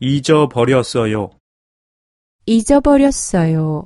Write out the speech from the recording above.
잊어버렸어요. 잊어버렸어요.